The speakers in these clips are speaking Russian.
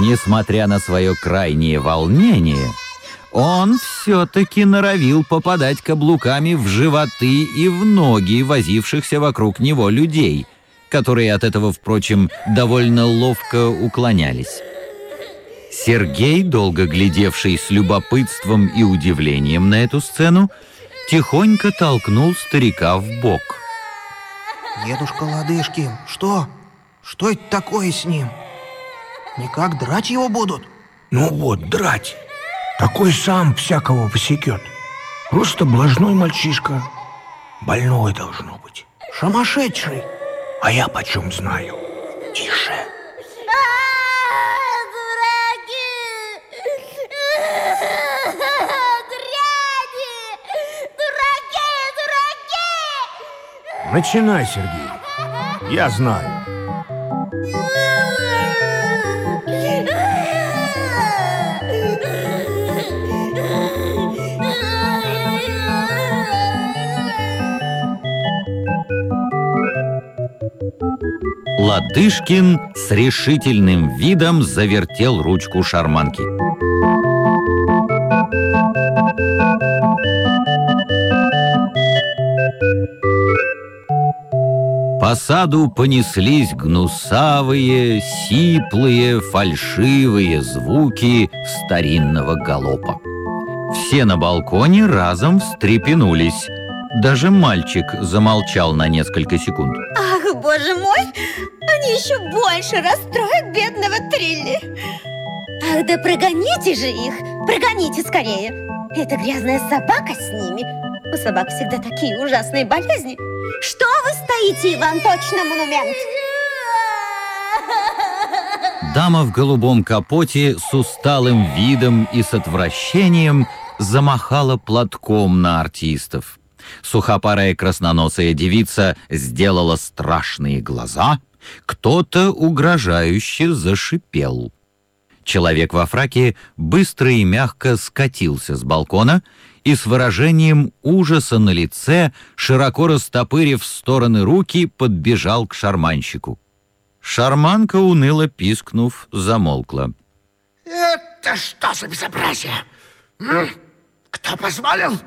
Несмотря на свое крайнее волнение, он все-таки норовил попадать каблуками в животы и в ноги возившихся вокруг него людей, которые от этого, впрочем, довольно ловко уклонялись. Сергей, долго глядевший с любопытством и удивлением на эту сцену, тихонько толкнул старика в бок. Дедушка Ладышкин, что? Что это такое с ним? Никак драть его будут? Ну вот, драть. Такой сам всякого посекет. Просто блажной мальчишка. Больной должно быть. Шамашедший. А я почем знаю? Тише. Начинай, Сергей. Я знаю. Ладышкин с решительным видом завертел ручку шарманки. По саду понеслись гнусавые, сиплые, фальшивые звуки старинного галопа. Все на балконе разом встрепенулись. Даже мальчик замолчал на несколько секунд. Ах, боже мой! Они еще больше расстроят бедного Трилли. Ах, да прогоните же их! Прогоните скорее! Эта грязная собака с ними. У собак всегда такие ужасные болезни. Что вы стоите, Иван, точно монумент? Дама в голубом капоте с усталым видом и с отвращением замахала платком на артистов. Сухопарая красноносая девица сделала страшные глаза, кто-то угрожающе зашипел. Человек во фраке быстро и мягко скатился с балкона и с выражением ужаса на лице, широко растопырив в стороны руки, подбежал к шарманщику. Шарманка, уныло пискнув, замолкла. «Это что за безобразие? Кто позволил?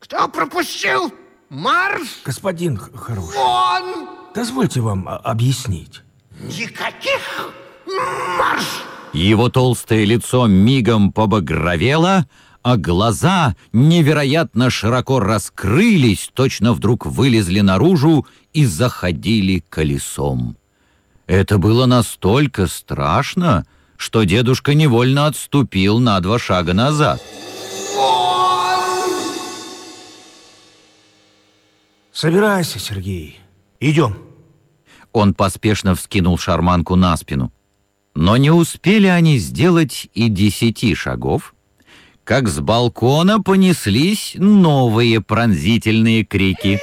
Кто пропустил? Марш! Господин хороший, Вон! Дозвольте вам а, объяснить. Никаких марш! Его толстое лицо мигом побагровело, а глаза невероятно широко раскрылись, точно вдруг вылезли наружу и заходили колесом. Это было настолько страшно, что дедушка невольно отступил на два шага назад. Собирайся, Сергей. Идем. Он поспешно вскинул шарманку на спину. Но не успели они сделать и десяти шагов, как с балкона понеслись новые пронзительные крики.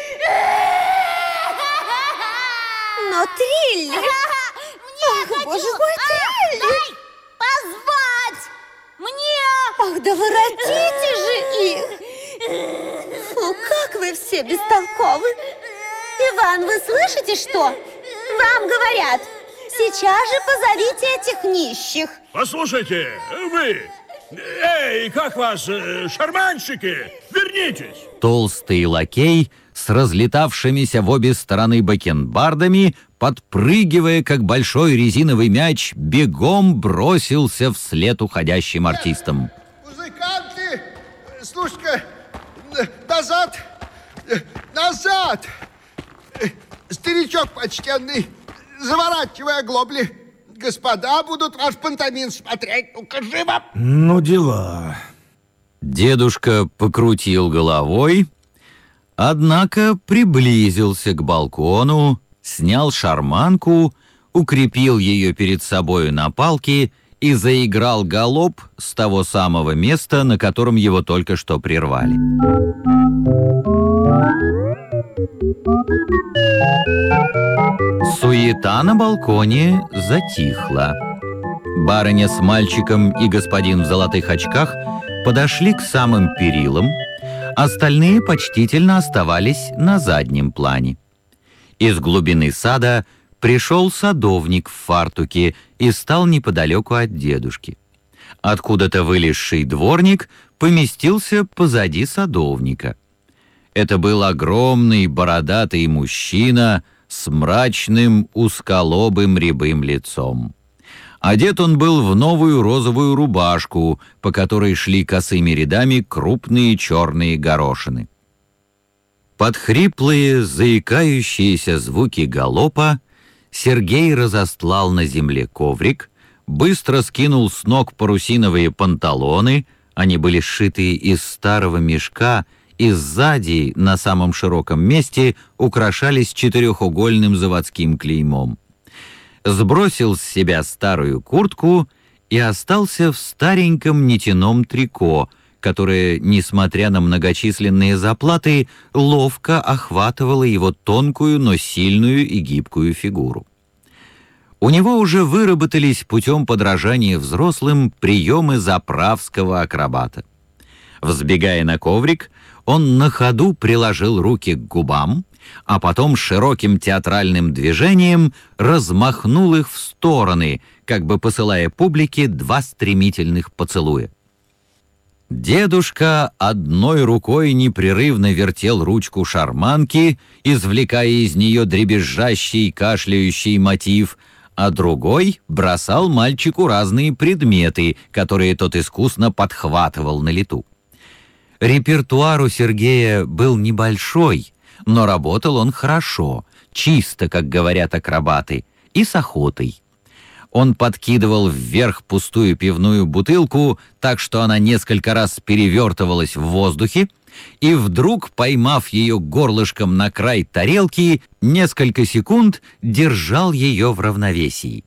Но Трилли! Ах, боже мой, Трилли! Позвать! Мне! Ах, да воротите же их! Фу, как вы все бестолковы! Иван, вы слышите, что? Вам говорят, сейчас же позовите этих нищих. Послушайте, вы! Эй, как вас, э, шарманщики? Вернитесь! Толстый лакей с разлетавшимися в обе стороны бакенбардами, подпрыгивая, как большой резиновый мяч, бегом бросился вслед уходящим артистам. Музыканты, слушай-ка, назад, назад! Старичок почтенный, заворачивая глобли. Господа будут ваш пантомим смотреть. Ну-ка, живо! Ну, дела. Дедушка покрутил головой, однако приблизился к балкону, снял шарманку, укрепил ее перед собою на палке и заиграл галоп с того самого места, на котором его только что прервали. Суета на балконе затихла. Барыня с мальчиком и господин в золотых очках подошли к самым перилам, остальные почтительно оставались на заднем плане. Из глубины сада Пришел садовник в фартуке и стал неподалеку от дедушки. Откуда-то вылезший дворник поместился позади садовника. Это был огромный бородатый мужчина с мрачным узколобым рябым лицом. Одет он был в новую розовую рубашку, по которой шли косыми рядами крупные черные горошины. Под хриплые, заикающиеся звуки галопа Сергей разостлал на земле коврик, быстро скинул с ног парусиновые панталоны, они были сшиты из старого мешка и сзади, на самом широком месте, украшались четырехугольным заводским клеймом. Сбросил с себя старую куртку и остался в стареньком нитяном трико, которое, несмотря на многочисленные заплаты, ловко охватывало его тонкую, но сильную и гибкую фигуру. У него уже выработались путем подражания взрослым приемы заправского акробата. Взбегая на коврик, он на ходу приложил руки к губам, а потом широким театральным движением размахнул их в стороны, как бы посылая публике два стремительных поцелуя. Дедушка одной рукой непрерывно вертел ручку шарманки, извлекая из нее дребезжащий кашляющий мотив, а другой бросал мальчику разные предметы, которые тот искусно подхватывал на лету. Репертуар у Сергея был небольшой, но работал он хорошо, чисто, как говорят акробаты, и с охотой. Он подкидывал вверх пустую пивную бутылку, так что она несколько раз перевертывалась в воздухе, и вдруг, поймав ее горлышком на край тарелки, несколько секунд держал ее в равновесии.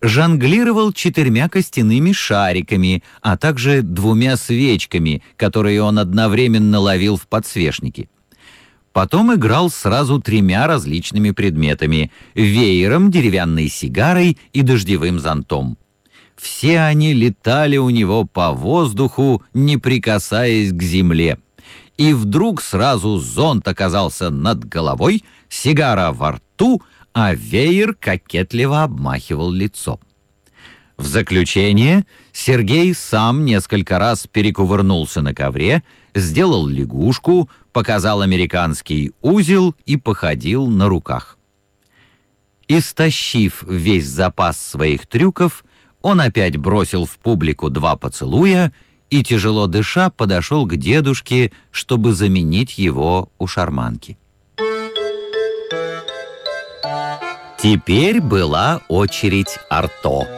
Жонглировал четырьмя костяными шариками, а также двумя свечками, которые он одновременно ловил в подсвечнике. Потом играл сразу тремя различными предметами — веером, деревянной сигарой и дождевым зонтом. Все они летали у него по воздуху, не прикасаясь к земле. И вдруг сразу зонт оказался над головой, сигара во рту, а веер кокетливо обмахивал лицо. В заключение Сергей сам несколько раз перекувырнулся на ковре, сделал лягушку, показал американский узел и походил на руках. Истощив весь запас своих трюков, он опять бросил в публику два поцелуя и, тяжело дыша, подошел к дедушке, чтобы заменить его у шарманки. Теперь была очередь Арто.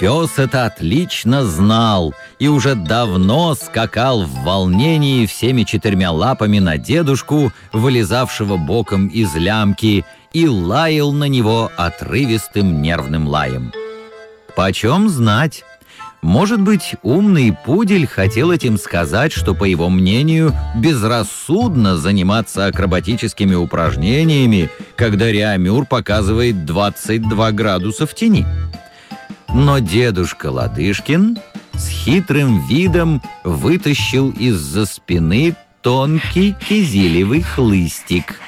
Пес это отлично знал и уже давно скакал в волнении всеми четырьмя лапами на дедушку, вылезавшего боком из лямки, и лаял на него отрывистым нервным лаем. Почем знать? Может быть, умный пудель хотел этим сказать, что, по его мнению, безрассудно заниматься акробатическими упражнениями, когда Реамюр показывает 22 градуса в тени. Но дедушка Ладышкин с хитрым видом вытащил из-за спины тонкий кизилевый хлыстик.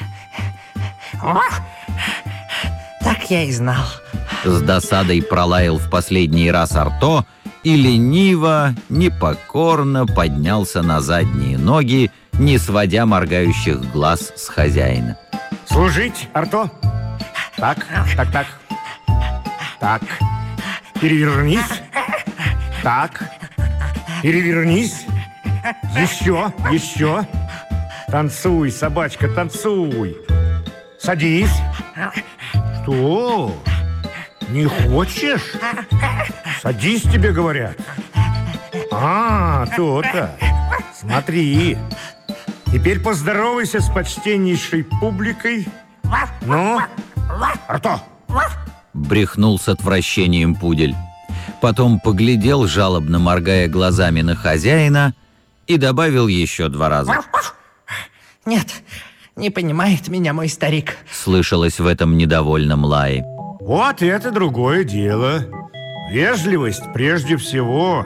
Так я и знал. С досадой пролаял в последний раз Арто и лениво, непокорно поднялся на задние ноги, не сводя моргающих глаз с хозяина. Служить, Арто? Так, так, так. Так. Перевернись. Так. Перевернись. Еще, еще. Танцуй, собачка, танцуй. Садись. Что? Не хочешь? Садись, тебе говорят. А, то-то. Смотри. Теперь поздоровайся с почтеннейшей публикой. Ну, Арто, брехнул с отвращением пудель. Потом поглядел, жалобно моргая глазами на хозяина, и добавил еще два раза. Нет, не понимает меня мой старик. Слышалось в этом недовольном лае. Вот это другое дело. Вежливость прежде всего.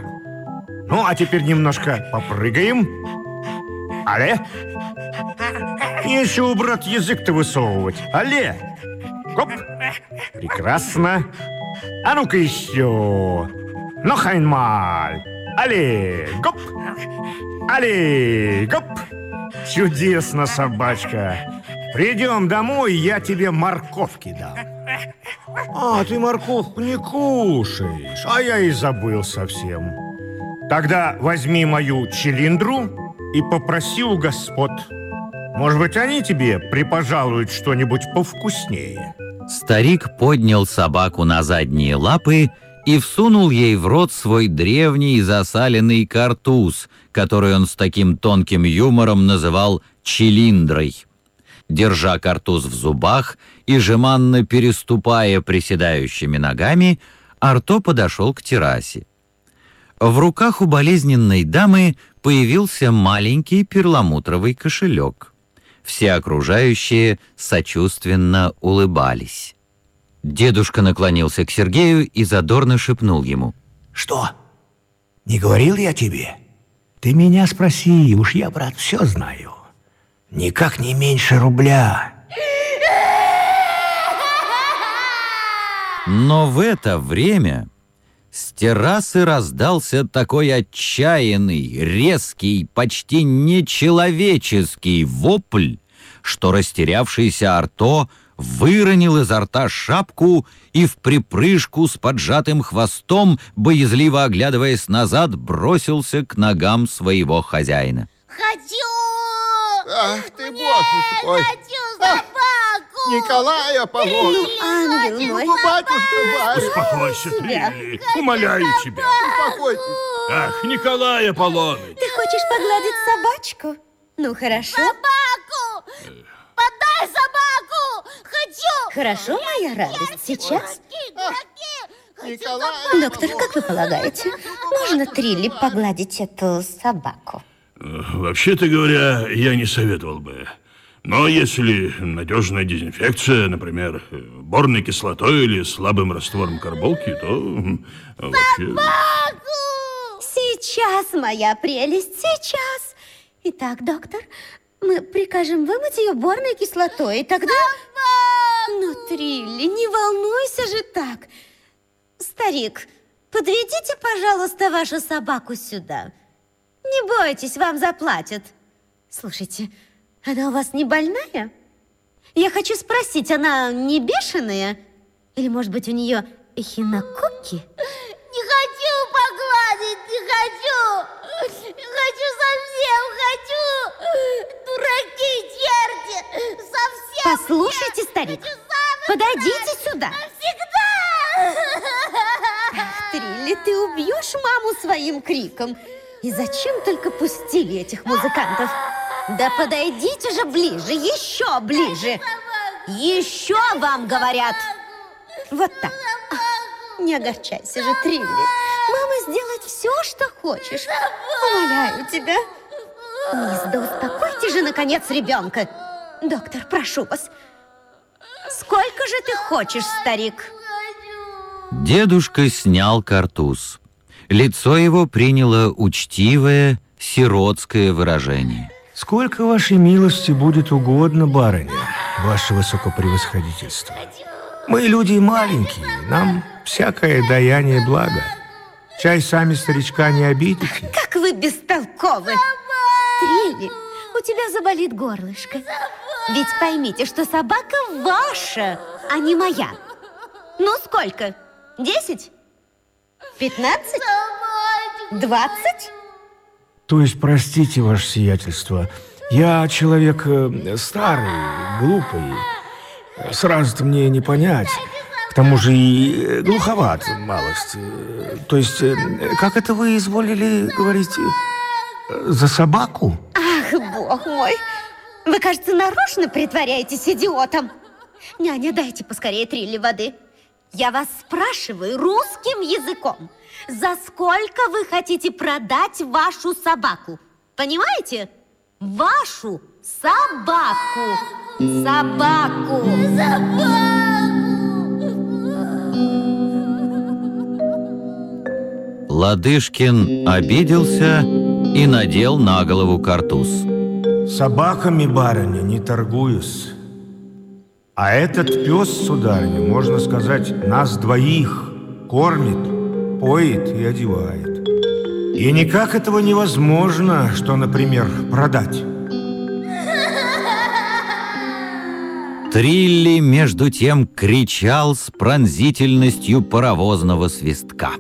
Ну, а теперь немножко попрыгаем. Але? Еще, брат, язык-то высовывать. Але? Гоп. Прекрасно. А ну-ка еще. Ну, Хайнмаль. Али, гоп. Али, гоп. Чудесно, собачка. Придем домой, я тебе морковки дам. А, ты морковку не кушаешь, а я и забыл совсем. Тогда возьми мою чилиндру и попроси у господ. Может быть, они тебе припожалуют что-нибудь повкуснее. Старик поднял собаку на задние лапы и всунул ей в рот свой древний засаленный картуз, который он с таким тонким юмором называл «чилиндрой». Держа картуз в зубах и жеманно переступая приседающими ногами, Арто подошел к террасе. В руках у болезненной дамы появился маленький перламутровый кошелек. Все окружающие сочувственно улыбались. Дедушка наклонился к Сергею и задорно шепнул ему. Что? Не говорил я тебе? Ты меня спроси, уж я, брат, все знаю. Никак не меньше рубля. Но в это время с террасы раздался такой отчаянный, резкий, почти нечеловеческий вопль, что растерявшийся Арто выронил изо рта шапку и в припрыжку с поджатым хвостом, боязливо оглядываясь назад, бросился к ногам своего хозяина. Хочу! Ах ты, Нет, боже мой! хочу собаку! Николай Аполлон! Ангел мой, Ну, батюшка Варя! Успокойся, Трилли, умоляю тебя. Успокойтесь! Ах, Николай Аполлоныч. ты хочешь погладить собачку? Ну, хорошо. Собаку! Подай собаку! Хочу! Хорошо, моя радость. Сейчас. Николай! Доктор, как вы полагаете, можно Трилли погладить эту собаку? Вообще-то говоря, я не советовал бы. Но если надежная дезинфекция, например, борной кислотой или слабым раствором карболки, то вообще... Сейчас, моя прелесть, сейчас. Итак, доктор, мы прикажем вымыть ее борной кислотой, и тогда... Ну, Трилли, не волнуйся же так. Старик, подведите, пожалуйста, вашу собаку сюда. Не бойтесь, вам заплатят. Слушайте, она у вас не больная? Я хочу спросить, она не бешеная? Или, может быть, у нее эхинококки? Не хочу погладить, не хочу! Не хочу совсем, хочу! Дураки, черти! Совсем Послушайте, старик, подойдите сюда. всегда! Трилли, ты убьешь маму своим криком. И зачем только пустили этих музыкантов? Да подойдите же ближе, еще ближе. Еще вам говорят. Вот так. Ах, Не огорчайся же, Трилли. Мама сделает все, что хочешь. Умоляю тебя. Мисс, да успокойте же, наконец, ребенка. Доктор, прошу вас. Сколько же ты хочешь, старик? Дедушка снял картуз. Лицо его приняло учтивое, сиротское выражение. Сколько вашей милости будет угодно, барыня, ваше высокопревосходительство. Мы люди маленькие, нам всякое даяние благо. Чай сами старичка не обидите. Как вы бестолковы! Трилли, у тебя заболит горлышко. Ведь поймите, что собака ваша, а не моя. Ну, сколько? Десять? Пятнадцать? Двадцать? То есть, простите, ваше сиятельство, я человек э, старый, глупый. Сразу-то мне не понять. К тому же и э, глуховат малость. То есть, э, как это вы изволили говорить? За собаку? Ах, бог мой! Вы, кажется, нарочно притворяетесь идиотом. Няня, дайте поскорее Трилли воды. Я вас спрашиваю русским языком. За сколько вы хотите продать вашу собаку? Понимаете? Вашу собаку. Собаку. Ладышкин обиделся и надел на голову картуз. Собаками, барыня, не торгуюсь. А этот пес, сударыня, можно сказать, нас двоих кормит, поет и одевает. И никак этого невозможно, что, например, продать. Трилли, между тем, кричал с пронзительностью паровозного свистка.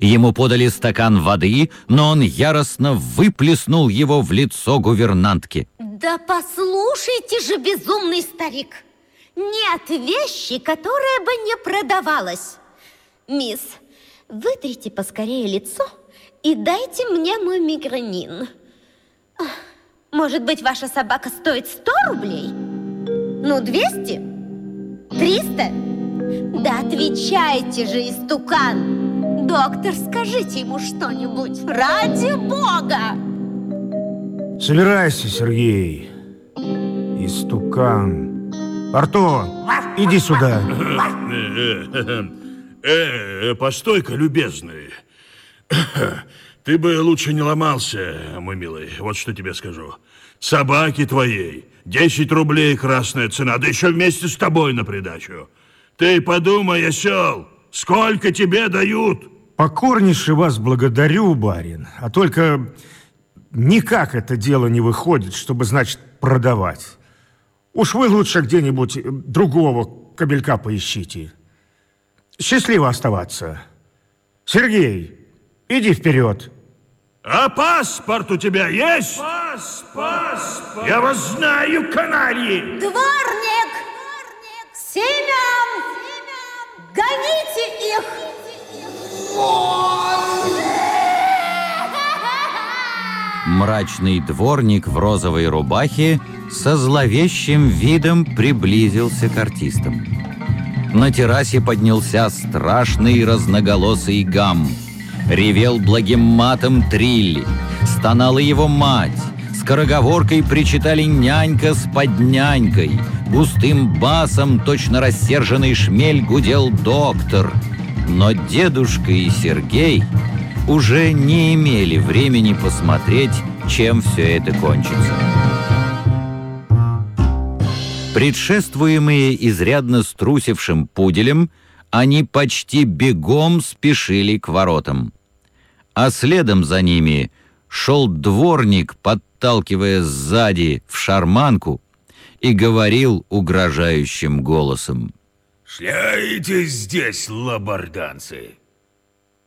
Ему подали стакан воды, но он яростно выплеснул его в лицо гувернантки. Да послушайте же, безумный старик! Нет вещи, которая бы не продавалась. Мисс, вытрите поскорее лицо и дайте мне мой мигранин. Может быть, ваша собака стоит 100 рублей? Ну, 200? 300? Да отвечайте же, истукан! Доктор, скажите ему что-нибудь, ради бога! Собирайся, Сергей. Истукан. Арто, иди сюда. Э, э, постой-ка, любезный. Ты бы лучше не ломался, мой милый. Вот что тебе скажу. Собаки твоей 10 рублей красная цена, да еще вместе с тобой на придачу. Ты подумай, осел, сколько тебе дают? Покорнейше вас благодарю, барин. А только никак это дело не выходит, чтобы, значит, продавать. Уж вы лучше где-нибудь другого кабелька поищите. Счастливо оставаться. Сергей, иди вперед. А паспорт у тебя есть? Пас, паспорт. Я вас знаю, канальи. Дворник! Семен! Гоните их! Мрачный дворник в розовой рубахе со зловещим видом приблизился к артистам. На террасе поднялся страшный разноголосый гам. Ревел благим матом Трилли, стонала его мать, скороговоркой причитали нянька с поднянькой, густым басом точно рассерженный шмель гудел доктор. Но дедушка и Сергей уже не имели времени посмотреть, чем все это кончится. Предшествуемые изрядно струсившим пуделем, они почти бегом спешили к воротам. А следом за ними шел дворник, подталкивая сзади в шарманку, и говорил угрожающим голосом. «Шляете здесь, лабарданцы!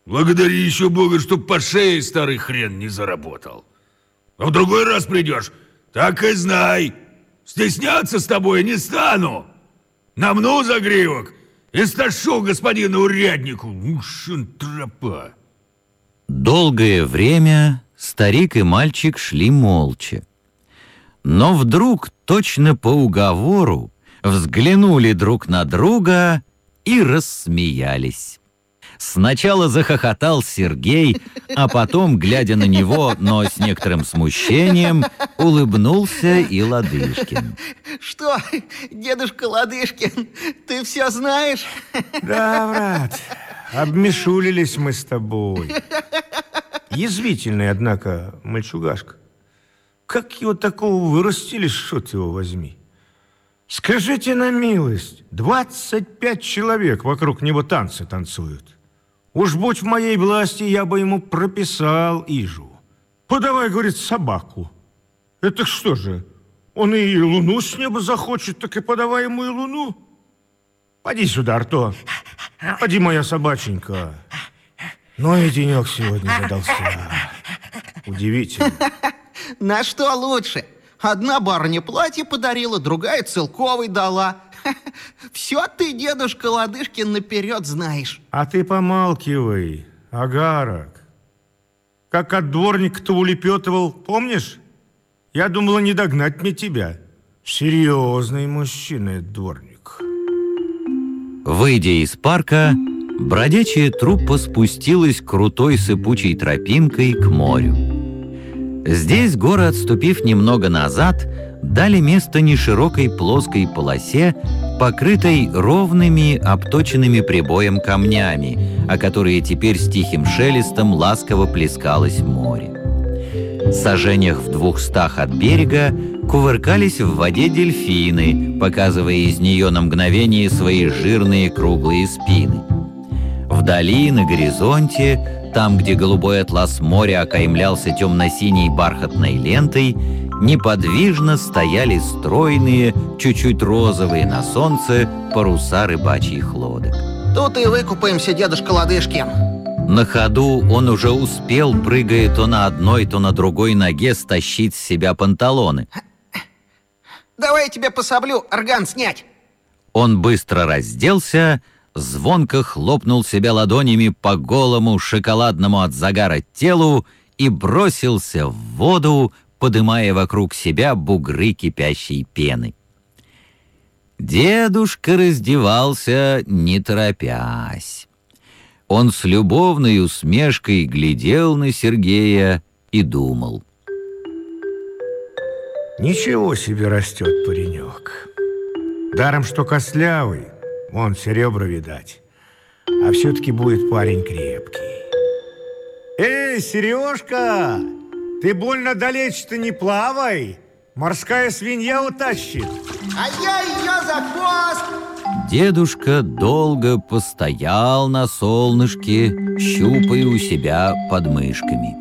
Благодари еще Бога, чтоб по шее старый хрен не заработал. А в другой раз придешь, так и знай, стесняться с тобой не стану. Намну загривок и сташу господину уряднику. Уж он тропа. Долгое время старик и мальчик шли молча. Но вдруг, точно по уговору, взглянули друг на друга и рассмеялись. Сначала захохотал Сергей, а потом, глядя на него, но с некоторым смущением, улыбнулся и Ладышкин. Что, дедушка Ладышкин, ты все знаешь? Да, брат, обмешулились мы с тобой. Язвительный, однако, мальчугашка. Как его такого вырастили, что ты его возьми? Скажите на милость, 25 человек вокруг него танцы танцуют. Уж будь в моей власти, я бы ему прописал Ижу. Подавай, говорит, собаку. Это что же, он и луну с неба захочет, так и подавай ему и луну. Поди сюда, Арто. Поди, моя собаченька. Ну и денек сегодня задался. Удивительно. На что лучше? Одна барыня платье подарила, другая целковый дала. Все ты, дедушка Ладышкин, наперед знаешь. А ты помалкивай, агарок. Как от дворника-то улепетывал, помнишь? Я думала, не догнать мне тебя. Серьезный мужчина этот дворник. Выйдя из парка, бродячая труппа спустилась крутой сыпучей тропинкой к морю. Здесь горы, отступив немного назад, дали место неширокой плоской полосе, покрытой ровными, обточенными прибоем камнями, о которые теперь с тихим шелестом ласково плескалось море. сажениях в двухстах от берега кувыркались в воде дельфины, показывая из нее на мгновение свои жирные круглые спины. Вдали, на горизонте, там, где голубой атлас моря окаймлялся темно-синей бархатной лентой, неподвижно стояли стройные, чуть-чуть розовые на солнце паруса рыбачьих лодок. Тут и выкупаемся, дедушка Ладышкин. На ходу он уже успел, прыгая то на одной, то на другой ноге, стащить с себя панталоны. Давай я тебе пособлю орган снять. Он быстро разделся, звонко хлопнул себя ладонями по голому шоколадному от загара телу и бросился в воду, подымая вокруг себя бугры кипящей пены. Дедушка раздевался, не торопясь. Он с любовной усмешкой глядел на Сергея и думал. Ничего себе растет паренек. Даром, что кослявый, вон все ребра видать. А все-таки будет парень крепкий. Эй, Сережка, ты больно далече-то не плавай. Морская свинья утащит. А я ее за хвост. Дедушка долго постоял на солнышке, щупая у себя под мышками.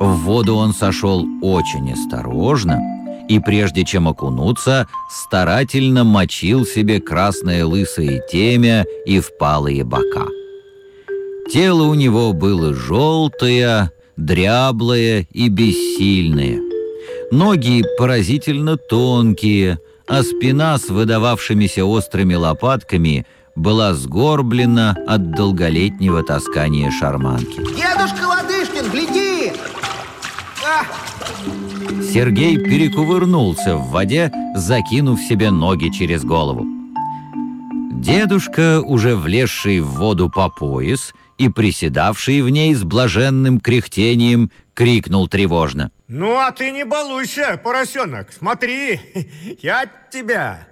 В воду он сошел очень осторожно, и прежде чем окунуться, старательно мочил себе красное лысое темя и впалые бока. Тело у него было желтое, дряблое и бессильное. Ноги поразительно тонкие, а спина с выдававшимися острыми лопатками была сгорблена от долголетнего таскания шарманки. Дедушка Ладышкин, гляди! А, Сергей перекувырнулся в воде, закинув себе ноги через голову. Дедушка, уже влезший в воду по пояс и приседавший в ней с блаженным кряхтением, крикнул тревожно. Ну, а ты не балуйся, поросенок. Смотри, я от тебя.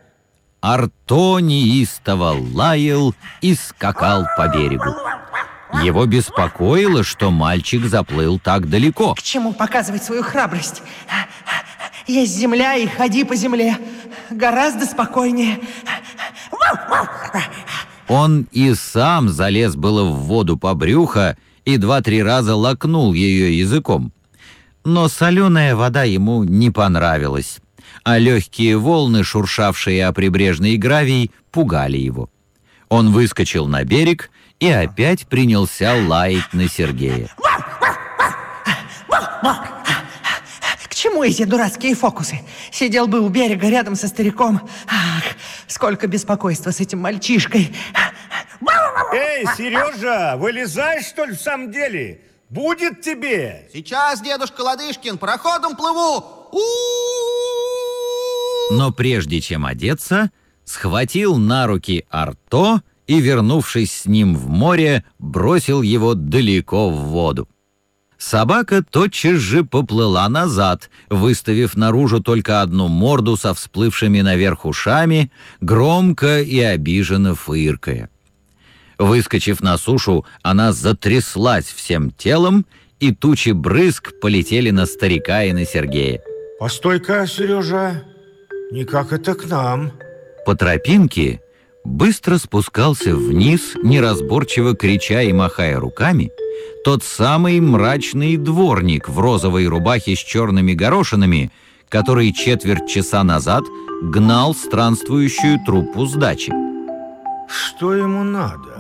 Арто неистово лаял и скакал по берегу. Его беспокоило, что мальчик заплыл так далеко. К чему показывать свою храбрость? Есть земля, и ходи по земле. Гораздо спокойнее. Он и сам залез было в воду по брюхо и два-три раза лакнул ее языком. Но соленая вода ему не понравилась, а легкие волны, шуршавшие о прибрежный гравий, пугали его. Он выскочил на берег и опять принялся лаять на Сергея. Чему эти дурацкие фокусы? Сидел бы у берега рядом со стариком. Ах, сколько беспокойства с этим мальчишкой. Эй, Сережа, вылезай, что ли, в самом деле? Будет тебе. Сейчас, дедушка Ладышкин, пароходом плыву. У-у-у! Но прежде чем одеться, схватил на руки Арто и, вернувшись с ним в море, бросил его далеко в воду. Собака тотчас же поплыла назад, выставив наружу только одну морду со всплывшими наверх ушами, громко и обиженно фыркая. Выскочив на сушу, она затряслась всем телом, и тучи брызг полетели на старика и на Сергея. Постой-ка, Сережа, никак это к нам. По тропинке быстро спускался вниз, неразборчиво крича и махая руками, тот самый мрачный дворник в розовой рубахе с черными горошинами, который четверть часа назад гнал странствующую труппу с дачи. Что ему надо?